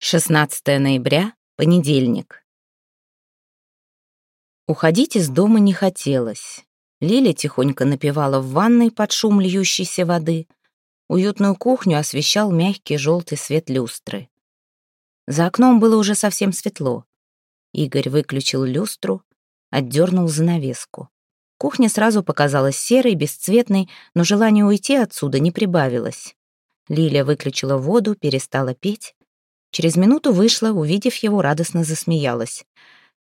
16 ноября, понедельник. Уходить из дома не хотелось. Лиля тихонько напевала в ванной под шум льющейся воды. Уютную кухню освещал мягкий желтый свет люстры. За окном было уже совсем светло. Игорь выключил люстру, отдернул занавеску. Кухня сразу показалась серой, бесцветной, но желание уйти отсюда не прибавилось. Лиля выключила воду, перестала петь. Через минуту вышла, увидев его, радостно засмеялась.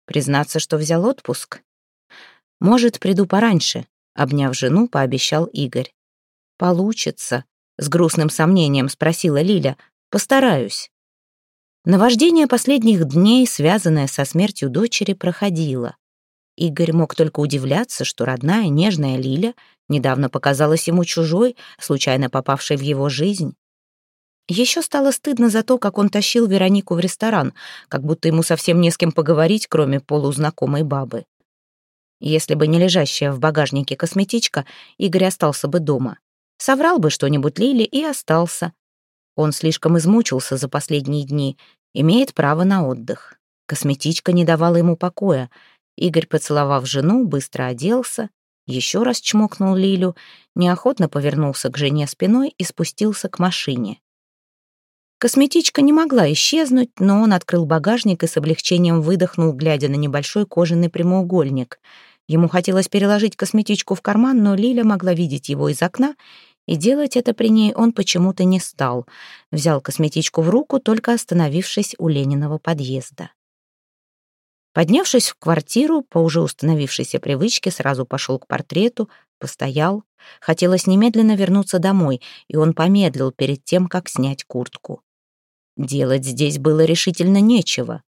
Признаться, что взял отпуск? «Может, приду пораньше», — обняв жену, пообещал Игорь. «Получится», — с грустным сомнением спросила Лиля. «Постараюсь». Наваждение последних дней, связанное со смертью дочери, проходило. Игорь мог только удивляться, что родная, нежная Лиля недавно показалась ему чужой, случайно попавшей в его жизнь. Еще стало стыдно за то, как он тащил Веронику в ресторан, как будто ему совсем не с кем поговорить, кроме полузнакомой бабы. Если бы не лежащая в багажнике косметичка, Игорь остался бы дома. Соврал бы что-нибудь Лиле и остался. Он слишком измучился за последние дни, имеет право на отдых. Косметичка не давала ему покоя. Игорь, поцеловав жену, быстро оделся, еще раз чмокнул Лилю, неохотно повернулся к жене спиной и спустился к машине. Косметичка не могла исчезнуть, но он открыл багажник и с облегчением выдохнул, глядя на небольшой кожаный прямоугольник. Ему хотелось переложить косметичку в карман, но Лиля могла видеть его из окна, и делать это при ней он почему-то не стал. Взял косметичку в руку, только остановившись у Лениного подъезда. Поднявшись в квартиру, по уже установившейся привычке, сразу пошел к портрету, постоял. Хотелось немедленно вернуться домой, и он помедлил перед тем, как снять куртку. Делать здесь было решительно нечего.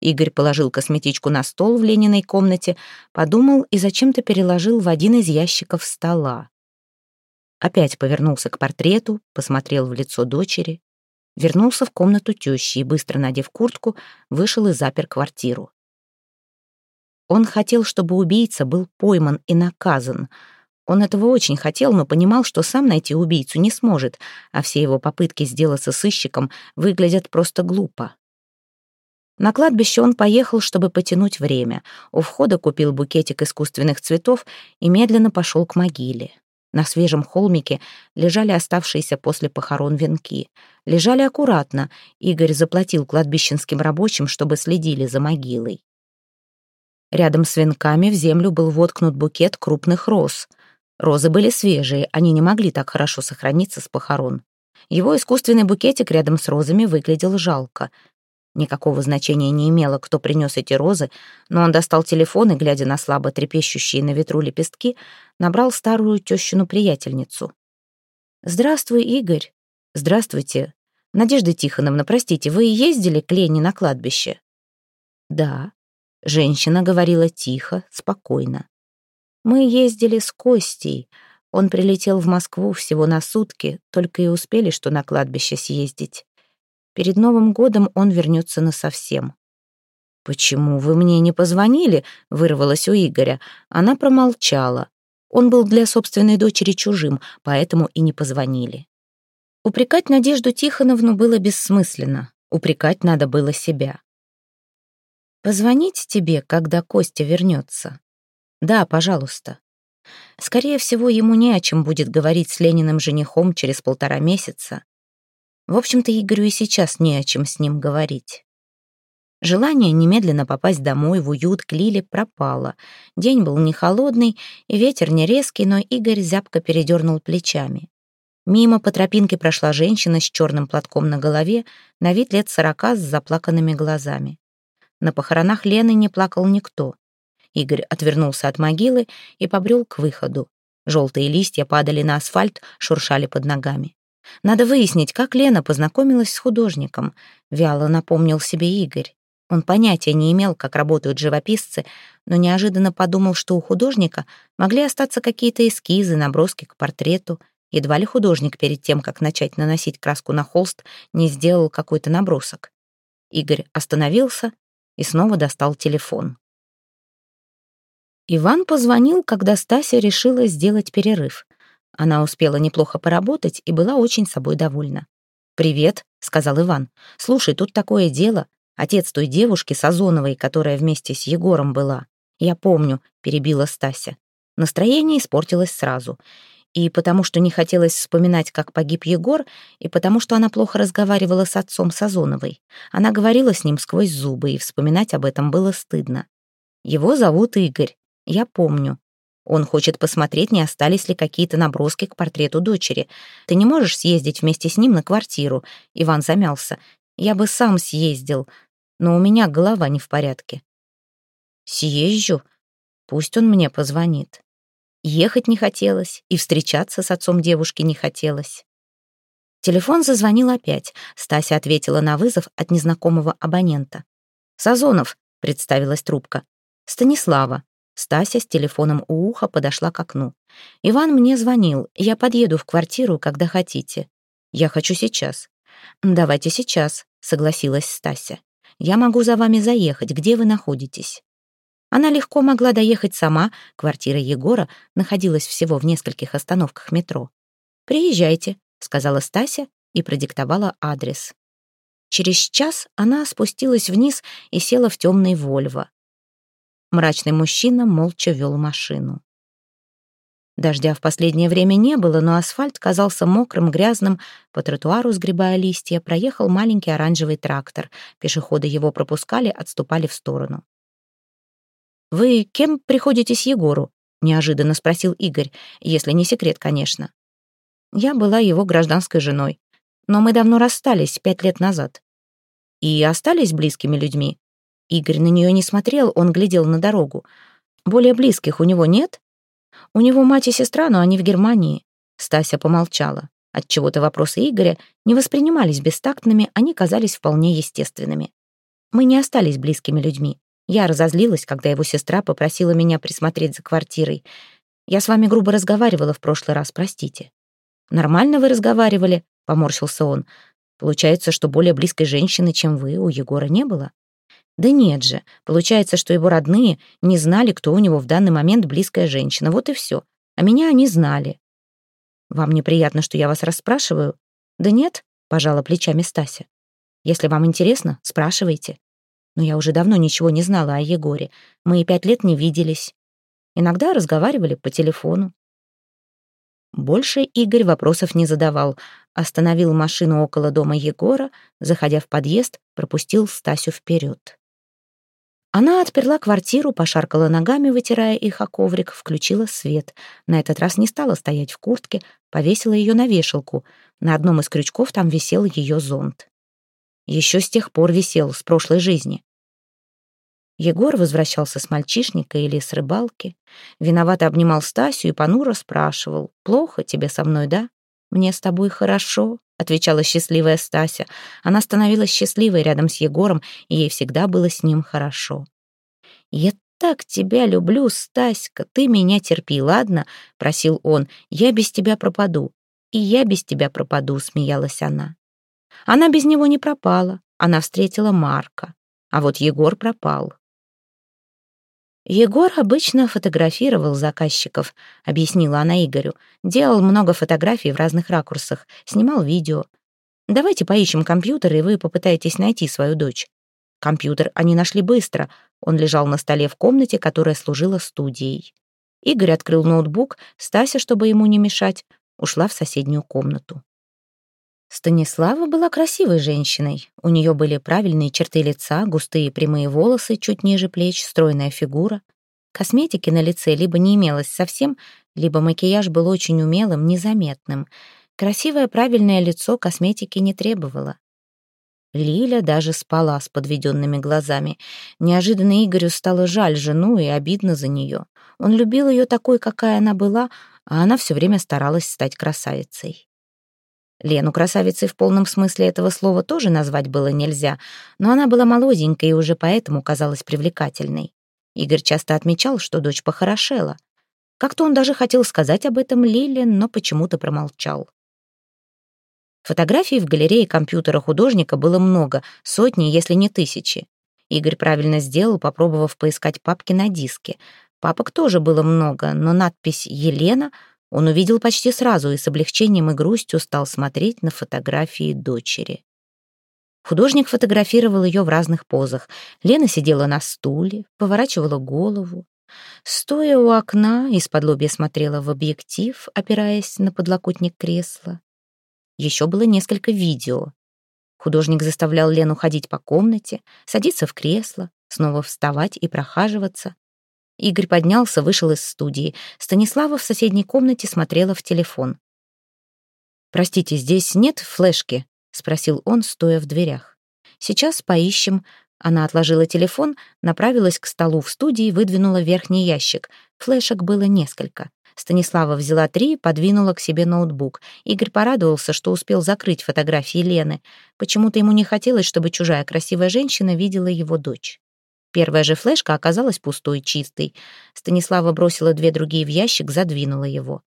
Игорь положил косметичку на стол в Лениной комнате, подумал и зачем-то переложил в один из ящиков стола. Опять повернулся к портрету, посмотрел в лицо дочери, вернулся в комнату тещи и, быстро надев куртку, вышел и запер квартиру. Он хотел, чтобы убийца был пойман и наказан — он этого очень хотел, но понимал, что сам найти убийцу не сможет, а все его попытки сделаться сыщиком выглядят просто глупо. На кладбище он поехал, чтобы потянуть время. У входа купил букетик искусственных цветов и медленно пошел к могиле. На свежем холмике лежали оставшиеся после похорон венки. Лежали аккуратно. Игорь заплатил кладбищенским рабочим, чтобы следили за могилой. Рядом с венками в землю был воткнут букет крупных роз — Розы были свежие, они не могли так хорошо сохраниться с похорон. Его искусственный букетик рядом с розами выглядел жалко. Никакого значения не имело, кто принес эти розы, но он достал телефон и, глядя на слабо трепещущие на ветру лепестки, набрал старую тещину-приятельницу. «Здравствуй, Игорь». «Здравствуйте. Надежда Тихоновна, простите, вы ездили к Лене на кладбище?» «Да». Женщина говорила тихо, спокойно. Мы ездили с Костей. Он прилетел в Москву всего на сутки, только и успели, что на кладбище съездить. Перед Новым годом он вернется насовсем. «Почему вы мне не позвонили?» — вырвалось у Игоря. Она промолчала. Он был для собственной дочери чужим, поэтому и не позвонили. Упрекать Надежду Тихоновну было бессмысленно. Упрекать надо было себя. «Позвонить тебе, когда Костя вернется?» Да, пожалуйста. Скорее всего, ему не о чем будет говорить с Лениным женихом через полтора месяца. В общем-то, Игорю и сейчас не о чем с ним говорить. Желание немедленно попасть домой в уют к Лиле пропало. День был не холодный, и ветер не резкий, но Игорь зябко передернул плечами. Мимо по тропинке прошла женщина с черным платком на голове, на вид лет сорока с заплаканными глазами. На похоронах Лены не плакал никто. Игорь отвернулся от могилы и побрел к выходу. Желтые листья падали на асфальт, шуршали под ногами. Надо выяснить, как Лена познакомилась с художником, вяло напомнил себе Игорь. Он понятия не имел, как работают живописцы, но неожиданно подумал, что у художника могли остаться какие-то эскизы, наброски к портрету. Едва ли художник перед тем, как начать наносить краску на холст, не сделал какой-то набросок. Игорь остановился и снова достал телефон. Иван позвонил, когда Стася решила сделать перерыв. Она успела неплохо поработать и была очень собой довольна. «Привет», — сказал Иван. «Слушай, тут такое дело. Отец той девушки Сазоновой, которая вместе с Егором была. Я помню», — перебила Стася. Настроение испортилось сразу. И потому что не хотелось вспоминать, как погиб Егор, и потому что она плохо разговаривала с отцом Сазоновой. Она говорила с ним сквозь зубы, и вспоминать об этом было стыдно. Его зовут Игорь. Я помню. Он хочет посмотреть, не остались ли какие-то наброски к портрету дочери. Ты не можешь съездить вместе с ним на квартиру?» Иван замялся. «Я бы сам съездил, но у меня голова не в порядке». «Съезжу. Пусть он мне позвонит». Ехать не хотелось, и встречаться с отцом девушки не хотелось. Телефон зазвонил опять. Стася ответила на вызов от незнакомого абонента. «Сазонов», — представилась трубка. «Станислава». Стася с телефоном у уха подошла к окну. «Иван мне звонил. Я подъеду в квартиру, когда хотите». «Я хочу сейчас». «Давайте сейчас», — согласилась Стася. «Я могу за вами заехать. Где вы находитесь?» Она легко могла доехать сама, квартира Егора находилась всего в нескольких остановках метро. «Приезжайте», — сказала Стася и продиктовала адрес. Через час она спустилась вниз и села в темный Вольво. Мрачный мужчина молча вел машину. Дождя в последнее время не было, но асфальт казался мокрым, грязным. По тротуару, сгребая листья, проехал маленький оранжевый трактор. Пешеходы его пропускали, отступали в сторону. «Вы кем приходитесь Егору?» — неожиданно спросил Игорь, если не секрет, конечно. Я была его гражданской женой, но мы давно расстались пять лет назад. И остались близкими людьми. Игорь на нее не смотрел, он глядел на дорогу. «Более близких у него нет?» «У него мать и сестра, но они в Германии». Стася помолчала. Отчего-то вопросы Игоря не воспринимались бестактными, они казались вполне естественными. Мы не остались близкими людьми. Я разозлилась, когда его сестра попросила меня присмотреть за квартирой. Я с вами грубо разговаривала в прошлый раз, простите. «Нормально вы разговаривали?» — поморщился он. «Получается, что более близкой женщины, чем вы, у Егора не было?» Да нет же, получается, что его родные не знали, кто у него в данный момент близкая женщина. Вот и все. А меня они знали. Вам неприятно, что я вас расспрашиваю? Да нет, пожала плечами Стася. Если вам интересно, спрашивайте. Но я уже давно ничего не знала о Егоре. Мы и пять лет не виделись. Иногда разговаривали по телефону. Больше Игорь вопросов не задавал. Остановил машину около дома Егора, заходя в подъезд, пропустил Стасю вперед. Она отперла квартиру, пошаркала ногами, вытирая их о коврик, включила свет. На этот раз не стала стоять в куртке, повесила ее на вешалку. На одном из крючков там висел ее зонт. Еще с тех пор висел, с прошлой жизни. Егор возвращался с мальчишника или с рыбалки. Виновато обнимал Стасю и понуро спрашивал. «Плохо тебе со мной, да? Мне с тобой хорошо», — отвечала счастливая Стася. Она становилась счастливой рядом с Егором, и ей всегда было с ним хорошо. «Я так тебя люблю, Стаська, ты меня терпи, ладно?» — просил он. «Я без тебя пропаду». «И я без тебя пропаду», — смеялась она. Она без него не пропала, она встретила Марка. А вот Егор пропал. «Егор обычно фотографировал заказчиков», — объяснила она Игорю. «Делал много фотографий в разных ракурсах, снимал видео. Давайте поищем компьютер, и вы попытаетесь найти свою дочь». Компьютер они нашли быстро. Он лежал на столе в комнате, которая служила студией. Игорь открыл ноутбук, Стася, чтобы ему не мешать, ушла в соседнюю комнату. Станислава была красивой женщиной. У нее были правильные черты лица, густые прямые волосы чуть ниже плеч, стройная фигура. Косметики на лице либо не имелось совсем, либо макияж был очень умелым, незаметным. Красивое правильное лицо косметики не требовало. Лиля даже спала с подведенными глазами. Неожиданно Игорю стало жаль жену и обидно за нее. Он любил ее такой, какая она была, а она все время старалась стать красавицей. Лену красавицей в полном смысле этого слова тоже назвать было нельзя, но она была молоденькой и уже поэтому казалась привлекательной. Игорь часто отмечал, что дочь похорошела. Как-то он даже хотел сказать об этом Лиле, но почему-то промолчал. Фотографий в галерее компьютера художника было много, сотни, если не тысячи. Игорь правильно сделал, попробовав поискать папки на диске. Папок тоже было много, но надпись «Елена» Он увидел почти сразу и с облегчением и грустью стал смотреть на фотографии дочери. Художник фотографировал ее в разных позах. Лена сидела на стуле, поворачивала голову. Стоя у окна, из-под лобья смотрела в объектив, опираясь на подлокотник кресла. Еще было несколько видео. Художник заставлял Лену ходить по комнате, садиться в кресло, снова вставать и прохаживаться. Игорь поднялся, вышел из студии. Станислава в соседней комнате смотрела в телефон. «Простите, здесь нет флешки?» — спросил он, стоя в дверях. «Сейчас поищем». Она отложила телефон, направилась к столу в студии, выдвинула верхний ящик. Флешек было несколько. Станислава взяла три, подвинула к себе ноутбук. Игорь порадовался, что успел закрыть фотографии Лены. Почему-то ему не хотелось, чтобы чужая красивая женщина видела его дочь. Первая же флешка оказалась пустой, чистой. Станислава бросила две другие в ящик, задвинула его.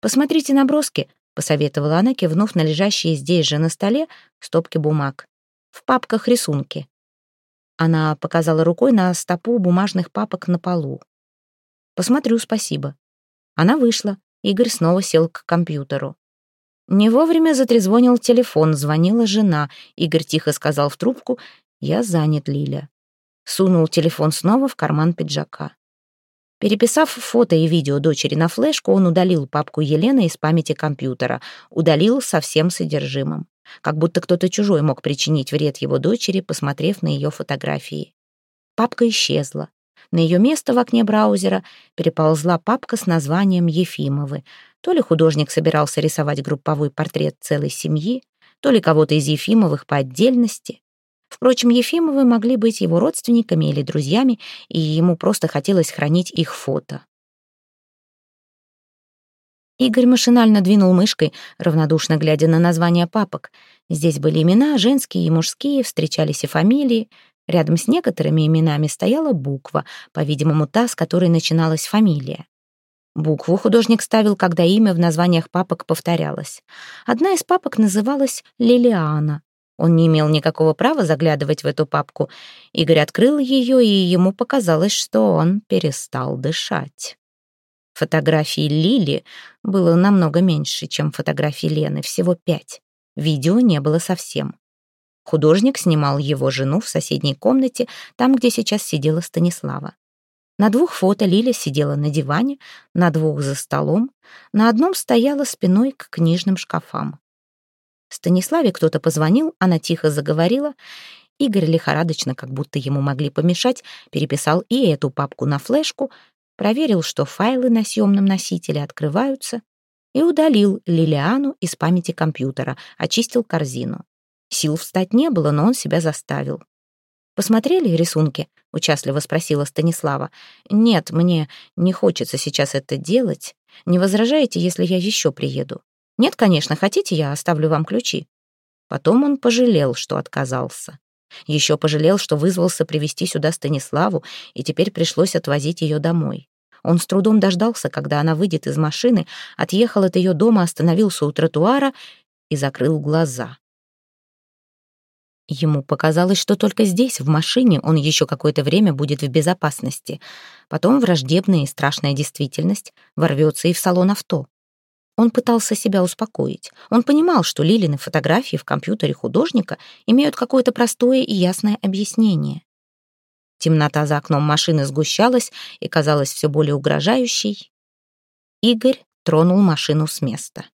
«Посмотрите наброски», — посоветовала она, кивнув на лежащие здесь же на столе стопки бумаг. «В папках рисунки». Она показала рукой на стопу бумажных папок на полу. «Посмотрю, спасибо». Она вышла. Игорь снова сел к компьютеру. Не вовремя затрезвонил телефон, звонила жена. Игорь тихо сказал в трубку «Я занят, Лиля» сунул телефон снова в карман пиджака. Переписав фото и видео дочери на флешку, он удалил папку Елены из памяти компьютера, удалил со всем содержимым. Как будто кто-то чужой мог причинить вред его дочери, посмотрев на ее фотографии. Папка исчезла. На ее место в окне браузера переползла папка с названием Ефимовы. То ли художник собирался рисовать групповой портрет целой семьи, то ли кого-то из Ефимовых по отдельности. Впрочем, Ефимовы могли быть его родственниками или друзьями, и ему просто хотелось хранить их фото. Игорь машинально двинул мышкой, равнодушно глядя на названия папок. Здесь были имена, женские и мужские, встречались и фамилии. Рядом с некоторыми именами стояла буква, по-видимому, та, с которой начиналась фамилия. Букву художник ставил, когда имя в названиях папок повторялось. Одна из папок называлась «Лилиана», он не имел никакого права заглядывать в эту папку. Игорь открыл ее, и ему показалось, что он перестал дышать. Фотографий Лили было намного меньше, чем фотографий Лены, всего пять. Видео не было совсем. Художник снимал его жену в соседней комнате, там, где сейчас сидела Станислава. На двух фото Лиля сидела на диване, на двух за столом, на одном стояла спиной к книжным шкафам. Станиславе кто-то позвонил, она тихо заговорила. Игорь лихорадочно, как будто ему могли помешать, переписал и эту папку на флешку, проверил, что файлы на съемном носителе открываются, и удалил Лилиану из памяти компьютера, очистил корзину. Сил встать не было, но он себя заставил. «Посмотрели рисунки?» — участливо спросила Станислава. «Нет, мне не хочется сейчас это делать. Не возражаете, если я еще приеду?» «Нет, конечно, хотите, я оставлю вам ключи». Потом он пожалел, что отказался. Еще пожалел, что вызвался привести сюда Станиславу, и теперь пришлось отвозить ее домой. Он с трудом дождался, когда она выйдет из машины, отъехал от ее дома, остановился у тротуара и закрыл глаза. Ему показалось, что только здесь, в машине, он еще какое-то время будет в безопасности. Потом враждебная и страшная действительность ворвется и в салон авто. Он пытался себя успокоить. Он понимал, что Лилины фотографии в компьютере художника имеют какое-то простое и ясное объяснение. Темнота за окном машины сгущалась и казалась все более угрожающей. Игорь тронул машину с места.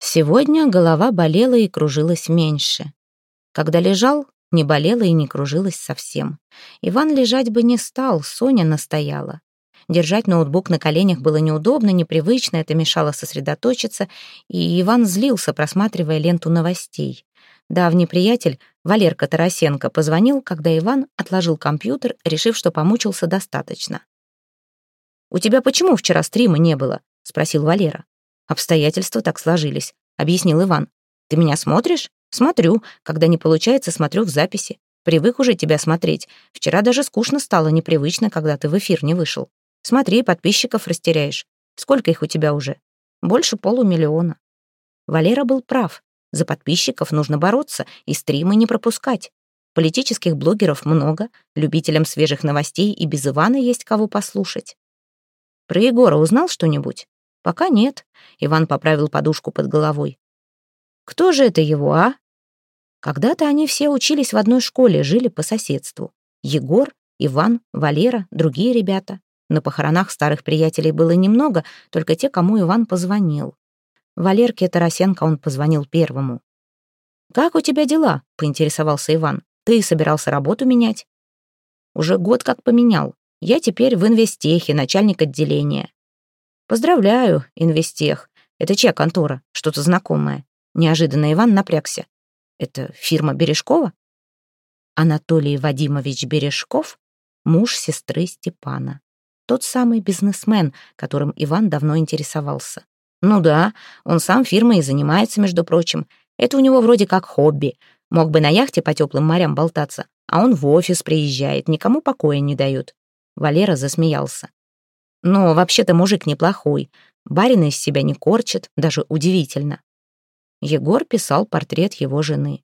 Сегодня голова болела и кружилась меньше. Когда лежал, не болела и не кружилась совсем. Иван лежать бы не стал, Соня настояла. Держать ноутбук на коленях было неудобно, непривычно, это мешало сосредоточиться, и Иван злился, просматривая ленту новостей. Давний приятель, Валерка Тарасенко, позвонил, когда Иван отложил компьютер, решив, что помучился достаточно. «У тебя почему вчера стрима не было?» — спросил Валера. «Обстоятельства так сложились», — объяснил Иван. «Ты меня смотришь?» «Смотрю. Когда не получается, смотрю в записи. Привык уже тебя смотреть. Вчера даже скучно стало, непривычно, когда ты в эфир не вышел». Смотри, подписчиков растеряешь. Сколько их у тебя уже? Больше полумиллиона. Валера был прав. За подписчиков нужно бороться и стримы не пропускать. Политических блогеров много, любителям свежих новостей и без Ивана есть кого послушать. Про Егора узнал что-нибудь? Пока нет. Иван поправил подушку под головой. Кто же это его, а? Когда-то они все учились в одной школе, жили по соседству. Егор, Иван, Валера, другие ребята. На похоронах старых приятелей было немного, только те, кому Иван позвонил. Валерке Тарасенко он позвонил первому. «Как у тебя дела?» — поинтересовался Иван. «Ты собирался работу менять?» «Уже год как поменял. Я теперь в инвестехе, начальник отделения». «Поздравляю, инвестех. Это чья контора? Что-то знакомое?» Неожиданно Иван напрягся. «Это фирма Бережкова?» Анатолий Вадимович Бережков — муж сестры Степана. Тот самый бизнесмен, которым Иван давно интересовался. Ну да, он сам фирмой и занимается, между прочим. Это у него вроде как хобби. Мог бы на яхте по теплым морям болтаться, а он в офис приезжает, никому покоя не дает. Валера засмеялся. Но вообще-то мужик неплохой. Барин из себя не корчит, даже удивительно. Егор писал портрет его жены.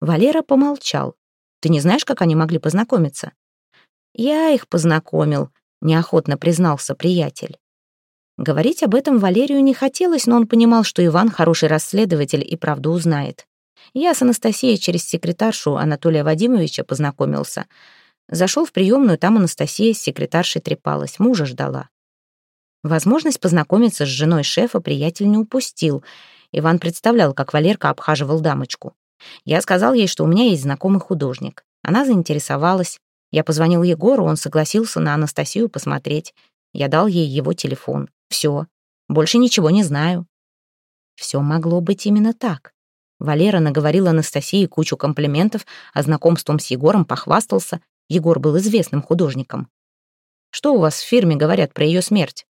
Валера помолчал. «Ты не знаешь, как они могли познакомиться?» «Я их познакомил», — неохотно признался приятель. Говорить об этом Валерию не хотелось, но он понимал, что Иван хороший расследователь и правду узнает. Я с Анастасией через секретаршу Анатолия Вадимовича познакомился. Зашел в приемную, там Анастасия с секретаршей трепалась, мужа ждала. Возможность познакомиться с женой шефа приятель не упустил. Иван представлял, как Валерка обхаживал дамочку. Я сказал ей, что у меня есть знакомый художник. Она заинтересовалась. Я позвонил Егору, он согласился на Анастасию посмотреть. Я дал ей его телефон. Все. Больше ничего не знаю. Все могло быть именно так. Валера наговорил Анастасии кучу комплиментов, а знакомством с Егором похвастался. Егор был известным художником. «Что у вас в фирме говорят про ее смерть?»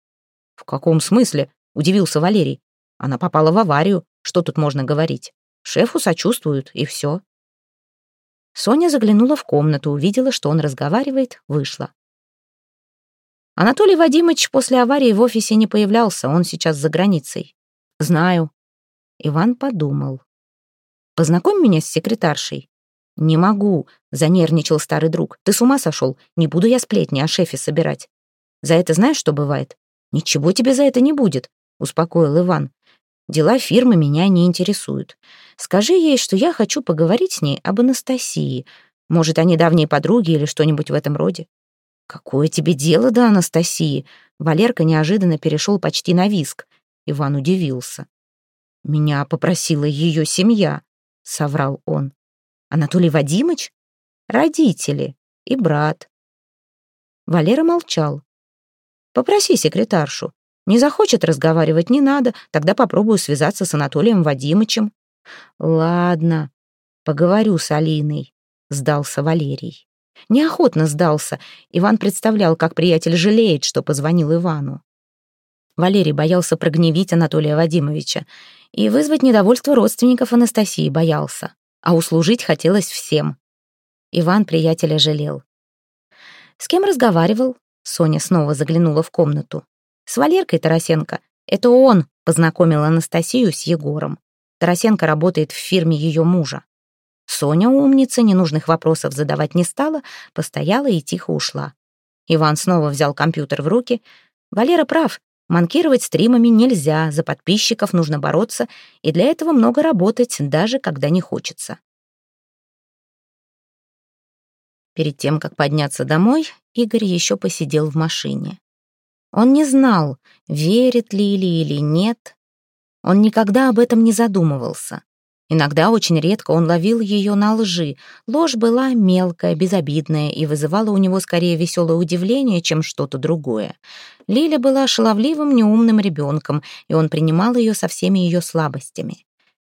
«В каком смысле?» — удивился Валерий. «Она попала в аварию. Что тут можно говорить? Шефу сочувствуют, и все». Соня заглянула в комнату, увидела, что он разговаривает, вышла. Анатолий Вадимович после аварии в офисе не появлялся, он сейчас за границей. Знаю. Иван подумал. Познакомь меня с секретаршей. Не могу, занервничал старый друг. Ты с ума сошел? Не буду я сплетни о шефе собирать. За это знаешь, что бывает? Ничего тебе за это не будет, успокоил Иван. Дела фирмы меня не интересуют. Скажи ей, что я хочу поговорить с ней об Анастасии. Может, они давние подруги или что-нибудь в этом роде. «Какое тебе дело до Анастасии?» Валерка неожиданно перешел почти на виск. Иван удивился. «Меня попросила ее семья», — соврал он. «Анатолий Вадимыч? Родители и брат». Валера молчал. «Попроси секретаршу. Не захочет разговаривать, не надо. Тогда попробую связаться с Анатолием Вадимычем». «Ладно, поговорю с Алиной», — сдался Валерий. Неохотно сдался. Иван представлял, как приятель жалеет, что позвонил Ивану. Валерий боялся прогневить Анатолия Вадимовича и вызвать недовольство родственников Анастасии боялся, а услужить хотелось всем. Иван приятеля жалел. «С кем разговаривал?» Соня снова заглянула в комнату. «С Валеркой Тарасенко. Это он познакомил Анастасию с Егором. Тарасенко работает в фирме ее мужа. Соня, умница, ненужных вопросов задавать не стала, постояла и тихо ушла. Иван снова взял компьютер в руки. Валера прав, манкировать стримами нельзя, за подписчиков нужно бороться, и для этого много работать, даже когда не хочется. Перед тем, как подняться домой, Игорь еще посидел в машине. Он не знал, верит ли Или или нет. Он никогда об этом не задумывался. Иногда очень редко он ловил ее на лжи. Ложь была мелкая, безобидная и вызывала у него скорее веселое удивление, чем что-то другое. Лиля была шаловливым, неумным ребенком, и он принимал ее со всеми ее слабостями.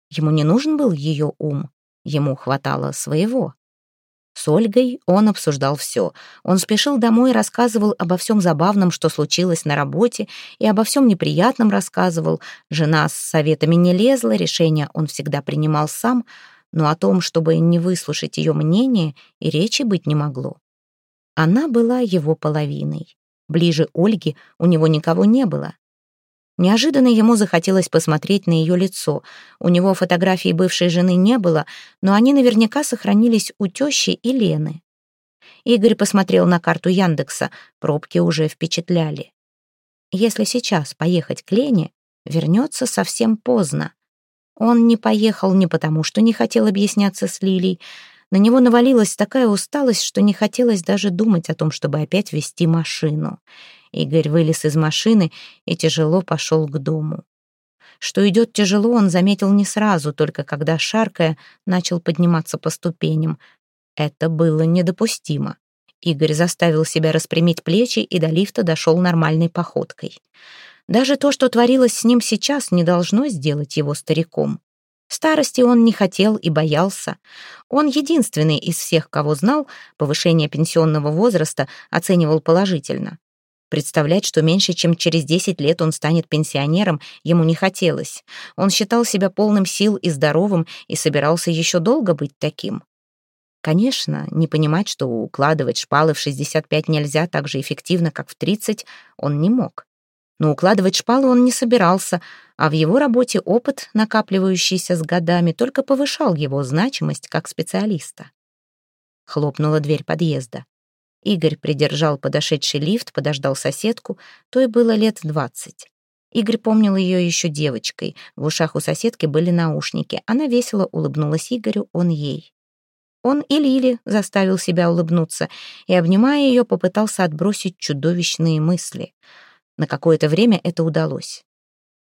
Ему не нужен был ее ум, ему хватало своего. С Ольгой он обсуждал все. Он спешил домой и рассказывал обо всем забавном, что случилось на работе, и обо всем неприятном рассказывал. Жена с советами не лезла, решения он всегда принимал сам, но о том, чтобы не выслушать ее мнение, и речи быть не могло. Она была его половиной. Ближе Ольги у него никого не было. Неожиданно ему захотелось посмотреть на ее лицо. У него фотографий бывшей жены не было, но они наверняка сохранились у тещи и Лены. Игорь посмотрел на карту Яндекса, пробки уже впечатляли. Если сейчас поехать к Лене, вернется совсем поздно. Он не поехал не потому, что не хотел объясняться с Лилей. На него навалилась такая усталость, что не хотелось даже думать о том, чтобы опять вести машину. Игорь вылез из машины и тяжело пошел к дому. Что идет тяжело, он заметил не сразу, только когда, шаркая, начал подниматься по ступеням. Это было недопустимо. Игорь заставил себя распрямить плечи и до лифта дошел нормальной походкой. Даже то, что творилось с ним сейчас, не должно сделать его стариком. Старости он не хотел и боялся. Он единственный из всех, кого знал, повышение пенсионного возраста оценивал положительно. Представлять, что меньше чем через 10 лет он станет пенсионером, ему не хотелось. Он считал себя полным сил и здоровым и собирался еще долго быть таким. Конечно, не понимать, что укладывать шпалы в 65 нельзя так же эффективно, как в 30, он не мог. Но укладывать шпалы он не собирался, а в его работе опыт, накапливающийся с годами, только повышал его значимость как специалиста. Хлопнула дверь подъезда. Игорь придержал подошедший лифт, подождал соседку, той было лет двадцать. Игорь помнил ее еще девочкой. В ушах у соседки были наушники. Она весело улыбнулась Игорю, он ей. Он и Лили заставил себя улыбнуться и, обнимая ее, попытался отбросить чудовищные мысли. На какое-то время это удалось.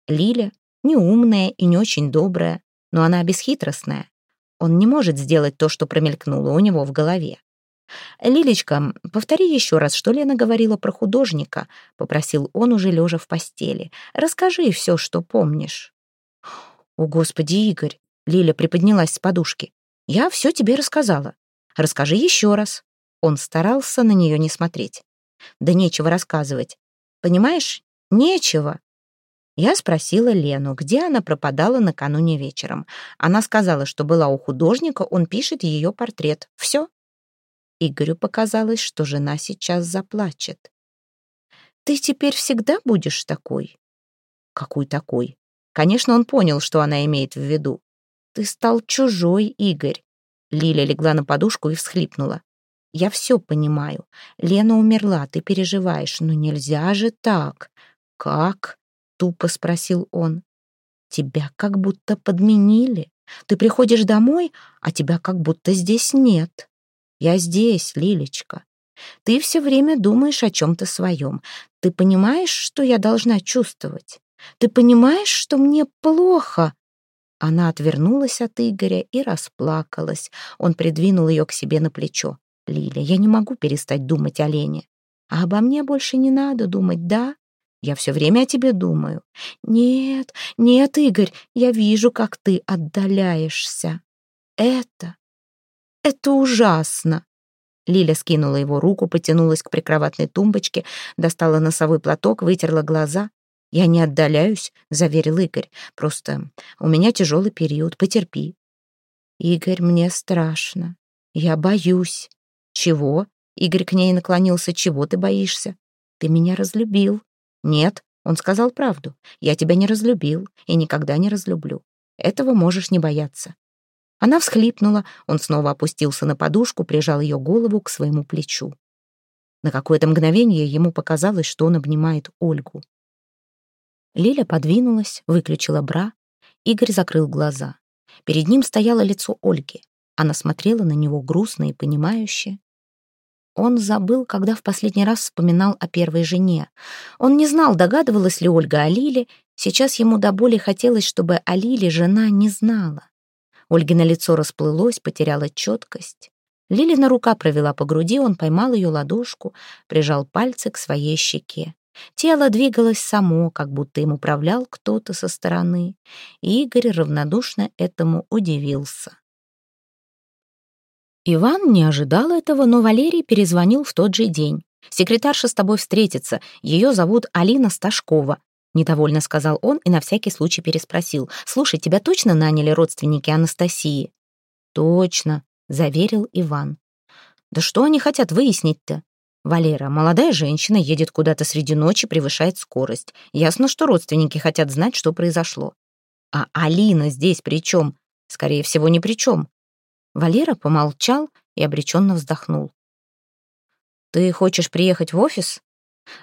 Лиля не умная и не очень добрая, но она бесхитростная. Он не может сделать то, что промелькнуло у него в голове. «Лилечка, повтори еще раз, что Лена говорила про художника», — попросил он, уже лежа в постели. «Расскажи все, что помнишь». «О, Господи, Игорь!» — Лиля приподнялась с подушки. «Я все тебе рассказала. Расскажи еще раз». Он старался на нее не смотреть. «Да нечего рассказывать. Понимаешь, нечего». Я спросила Лену, где она пропадала накануне вечером. Она сказала, что была у художника, он пишет ее портрет. Все. Игорю показалось, что жена сейчас заплачет. «Ты теперь всегда будешь такой?» «Какой такой?» Конечно, он понял, что она имеет в виду. «Ты стал чужой, Игорь». Лиля легла на подушку и всхлипнула. «Я все понимаю. Лена умерла, ты переживаешь, но нельзя же так». «Как?» — тупо спросил он. «Тебя как будто подменили. Ты приходишь домой, а тебя как будто здесь нет». Я здесь, Лилечка. Ты все время думаешь о чем-то своем. Ты понимаешь, что я должна чувствовать? Ты понимаешь, что мне плохо?» Она отвернулась от Игоря и расплакалась. Он придвинул ее к себе на плечо. «Лиля, я не могу перестать думать о Лене. А обо мне больше не надо думать, да? Я все время о тебе думаю. Нет, нет, Игорь, я вижу, как ты отдаляешься. Это это ужасно!» Лиля скинула его руку, потянулась к прикроватной тумбочке, достала носовой платок, вытерла глаза. «Я не отдаляюсь», — заверил Игорь. «Просто у меня тяжелый период, потерпи». «Игорь, мне страшно. Я боюсь». «Чего?» — Игорь к ней наклонился. «Чего ты боишься?» «Ты меня разлюбил». «Нет», — он сказал правду. «Я тебя не разлюбил и никогда не разлюблю. Этого можешь не бояться. Она всхлипнула, он снова опустился на подушку, прижал ее голову к своему плечу. На какое-то мгновение ему показалось, что он обнимает Ольгу. Лиля подвинулась, выключила бра. Игорь закрыл глаза. Перед ним стояло лицо Ольги. Она смотрела на него грустно и понимающе. Он забыл, когда в последний раз вспоминал о первой жене. Он не знал, догадывалась ли Ольга о Лиле. Сейчас ему до боли хотелось, чтобы о Лиле жена не знала. Ольгино лицо расплылось, потеряло четкость. Лилина рука провела по груди, он поймал ее ладошку, прижал пальцы к своей щеке. Тело двигалось само, как будто им управлял кто-то со стороны. Игорь равнодушно этому удивился. Иван не ожидал этого, но Валерий перезвонил в тот же день. «Секретарша с тобой встретится. Ее зовут Алина Сташкова. Недовольно сказал он и на всякий случай переспросил. «Слушай, тебя точно наняли родственники Анастасии?» «Точно», — заверил Иван. «Да что они хотят выяснить-то?» «Валера, молодая женщина едет куда-то среди ночи, превышает скорость. Ясно, что родственники хотят знать, что произошло. А Алина здесь при чем? Скорее всего, ни при чем». Валера помолчал и обреченно вздохнул. «Ты хочешь приехать в офис?»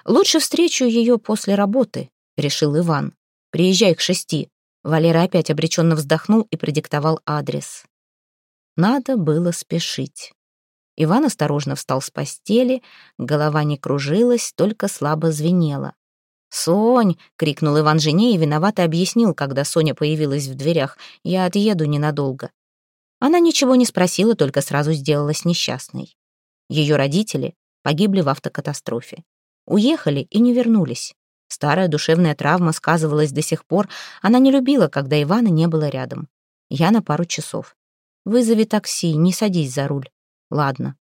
«Лучше встречу ее после работы», — решил Иван. «Приезжай к шести». Валера опять обреченно вздохнул и продиктовал адрес. Надо было спешить. Иван осторожно встал с постели, голова не кружилась, только слабо звенела. «Сонь!» — крикнул Иван жене и виновато объяснил, когда Соня появилась в дверях. «Я отъеду ненадолго». Она ничего не спросила, только сразу сделалась несчастной. Ее родители погибли в автокатастрофе. Уехали и не вернулись. Старая душевная травма сказывалась до сих пор. Она не любила, когда Ивана не было рядом. Я на пару часов. «Вызови такси, не садись за руль». «Ладно».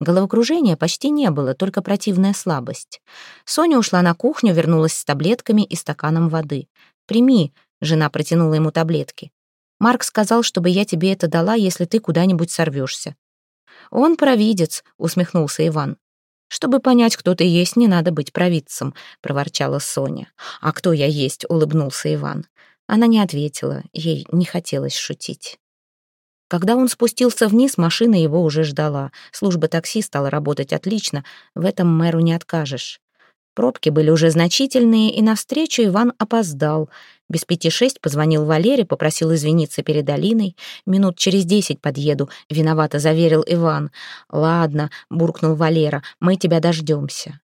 Головокружения почти не было, только противная слабость. Соня ушла на кухню, вернулась с таблетками и стаканом воды. «Прими», — жена протянула ему таблетки. «Марк сказал, чтобы я тебе это дала, если ты куда-нибудь сорвешься». «Он провидец», — усмехнулся Иван. «Чтобы понять, кто ты есть, не надо быть провидцем», — проворчала Соня. «А кто я есть?» — улыбнулся Иван. Она не ответила, ей не хотелось шутить. Когда он спустился вниз, машина его уже ждала. Служба такси стала работать отлично, в этом мэру не откажешь. Пробки были уже значительные, и навстречу Иван опоздал. Без пяти шесть позвонил Валере, попросил извиниться перед Алиной. «Минут через десять подъеду», — виновато заверил Иван. «Ладно», — буркнул Валера, — «мы тебя дождемся».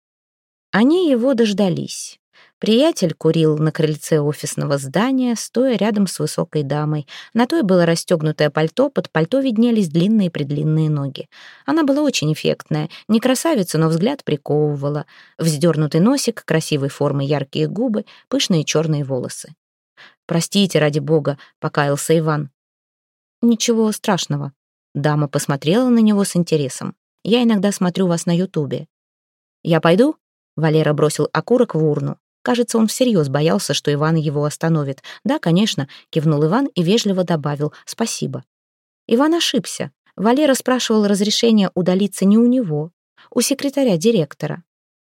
Они его дождались. Приятель курил на крыльце офисного здания, стоя рядом с высокой дамой. На той было расстегнутое пальто, под пальто виднелись длинные-предлинные ноги. Она была очень эффектная, не красавица, но взгляд приковывала. Вздернутый носик, красивой формы яркие губы, пышные черные волосы. «Простите, ради бога», — покаялся Иван. «Ничего страшного». Дама посмотрела на него с интересом. «Я иногда смотрю вас на Ютубе». «Я пойду?» — Валера бросил окурок в урну. Кажется, он всерьез боялся, что Иван его остановит. «Да, конечно», — кивнул Иван и вежливо добавил «спасибо». Иван ошибся. Валера спрашивал разрешения удалиться не у него, у секретаря директора.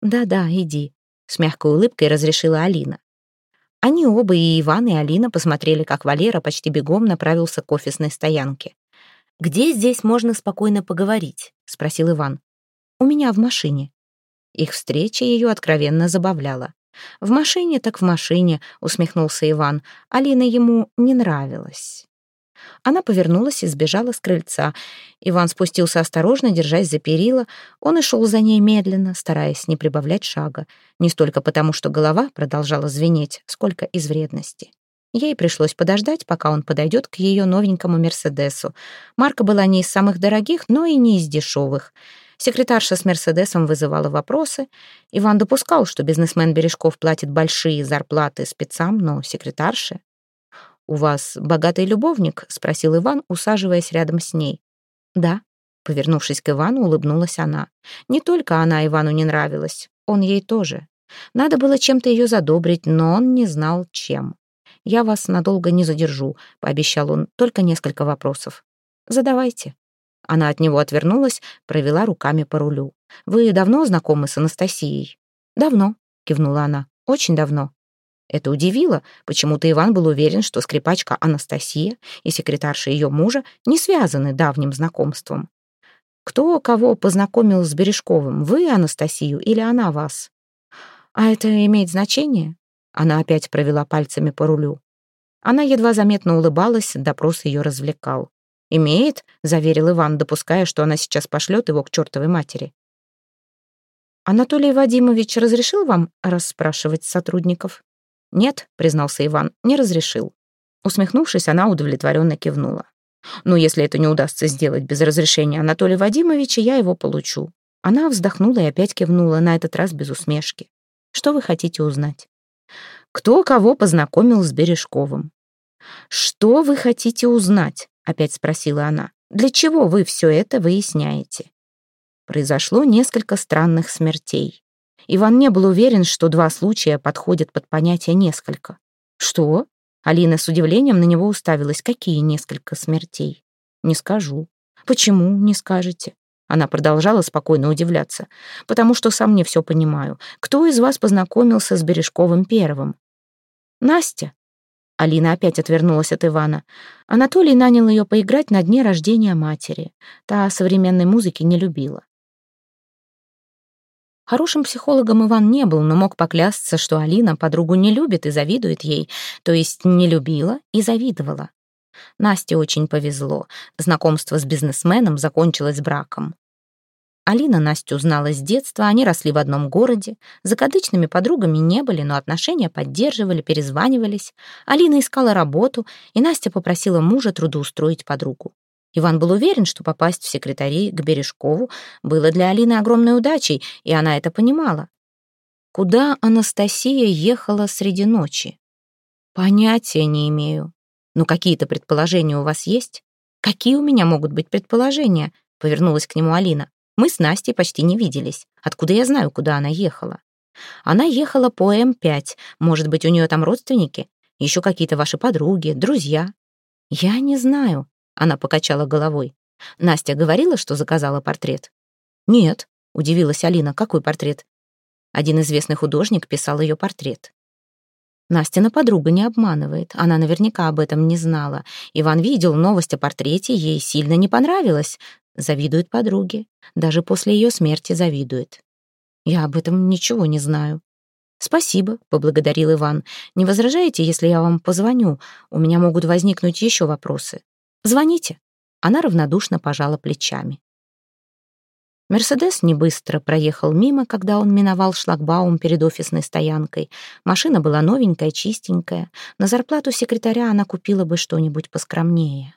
«Да-да, иди», — с мягкой улыбкой разрешила Алина. Они оба, и Иван, и Алина, посмотрели, как Валера почти бегом направился к офисной стоянке. «Где здесь можно спокойно поговорить?» — спросил Иван. «У меня в машине». Их встреча ее откровенно забавляла. «В машине так в машине», — усмехнулся Иван. Алина ему не нравилась. Она повернулась и сбежала с крыльца. Иван спустился осторожно, держась за перила. Он и шел за ней медленно, стараясь не прибавлять шага. Не столько потому, что голова продолжала звенеть, сколько из вредности. Ей пришлось подождать, пока он подойдет к ее новенькому «Мерседесу». Марка была не из самых дорогих, но и не из дешевых. Секретарша с «Мерседесом» вызывала вопросы. Иван допускал, что бизнесмен Бережков платит большие зарплаты спецам, но секретарше... «У вас богатый любовник?» — спросил Иван, усаживаясь рядом с ней. «Да». Повернувшись к Ивану, улыбнулась она. Не только она Ивану не нравилась, он ей тоже. Надо было чем-то ее задобрить, но он не знал, чем. «Я вас надолго не задержу», — пообещал он, — «только несколько вопросов». «Задавайте». Она от него отвернулась, провела руками по рулю. «Вы давно знакомы с Анастасией?» «Давно», — кивнула она. «Очень давно». Это удивило. Почему-то Иван был уверен, что скрипачка Анастасия и секретарша ее мужа не связаны давним знакомством. «Кто кого познакомил с Бережковым? Вы Анастасию или она вас?» «А это имеет значение?» Она опять провела пальцами по рулю. Она едва заметно улыбалась, допрос ее развлекал. «Имеет», — заверил Иван, допуская, что она сейчас пошлет его к чертовой матери. «Анатолий Вадимович разрешил вам расспрашивать сотрудников?» «Нет», — признался Иван, — «не разрешил». Усмехнувшись, она удовлетворенно кивнула. «Ну, если это не удастся сделать без разрешения Анатолия Вадимовича, я его получу». Она вздохнула и опять кивнула, на этот раз без усмешки. «Что вы хотите узнать?» «Кто кого познакомил с Бережковым?» «Что вы хотите узнать?» — опять спросила она. «Для чего вы все это выясняете?» Произошло несколько странных смертей. Иван не был уверен, что два случая подходят под понятие «несколько». «Что?» Алина с удивлением на него уставилась. «Какие несколько смертей?» «Не скажу». «Почему не скажете?» Она продолжала спокойно удивляться. «Потому что сам не все понимаю. Кто из вас познакомился с Бережковым первым?» «Настя», Алина опять отвернулась от Ивана. Анатолий нанял ее поиграть на дне рождения матери. Та современной музыки не любила. Хорошим психологом Иван не был, но мог поклясться, что Алина подругу не любит и завидует ей, то есть не любила и завидовала. Насте очень повезло. Знакомство с бизнесменом закончилось браком. Алина Настю знала с детства, они росли в одном городе. Закадычными подругами не были, но отношения поддерживали, перезванивались. Алина искала работу, и Настя попросила мужа трудоустроить подругу. Иван был уверен, что попасть в секретари к Бережкову было для Алины огромной удачей, и она это понимала. Куда Анастасия ехала среди ночи? Понятия не имею. Ну, какие-то предположения у вас есть? Какие у меня могут быть предположения? Повернулась к нему Алина. Мы с Настей почти не виделись. Откуда я знаю, куда она ехала? Она ехала по М5. Может быть, у нее там родственники? Еще какие-то ваши подруги, друзья? Я не знаю. Она покачала головой. Настя говорила, что заказала портрет? Нет, удивилась Алина. Какой портрет? Один известный художник писал ее портрет. Настина подруга не обманывает. Она наверняка об этом не знала. Иван видел новость о портрете, ей сильно не понравилось. Завидует подруге. Даже после ее смерти завидует. Я об этом ничего не знаю. «Спасибо», — поблагодарил Иван. «Не возражаете, если я вам позвоню? У меня могут возникнуть еще вопросы». Звоните». Она равнодушно пожала плечами. Мерседес не быстро проехал мимо, когда он миновал шлагбаум перед офисной стоянкой. Машина была новенькая, чистенькая. На зарплату секретаря она купила бы что-нибудь поскромнее.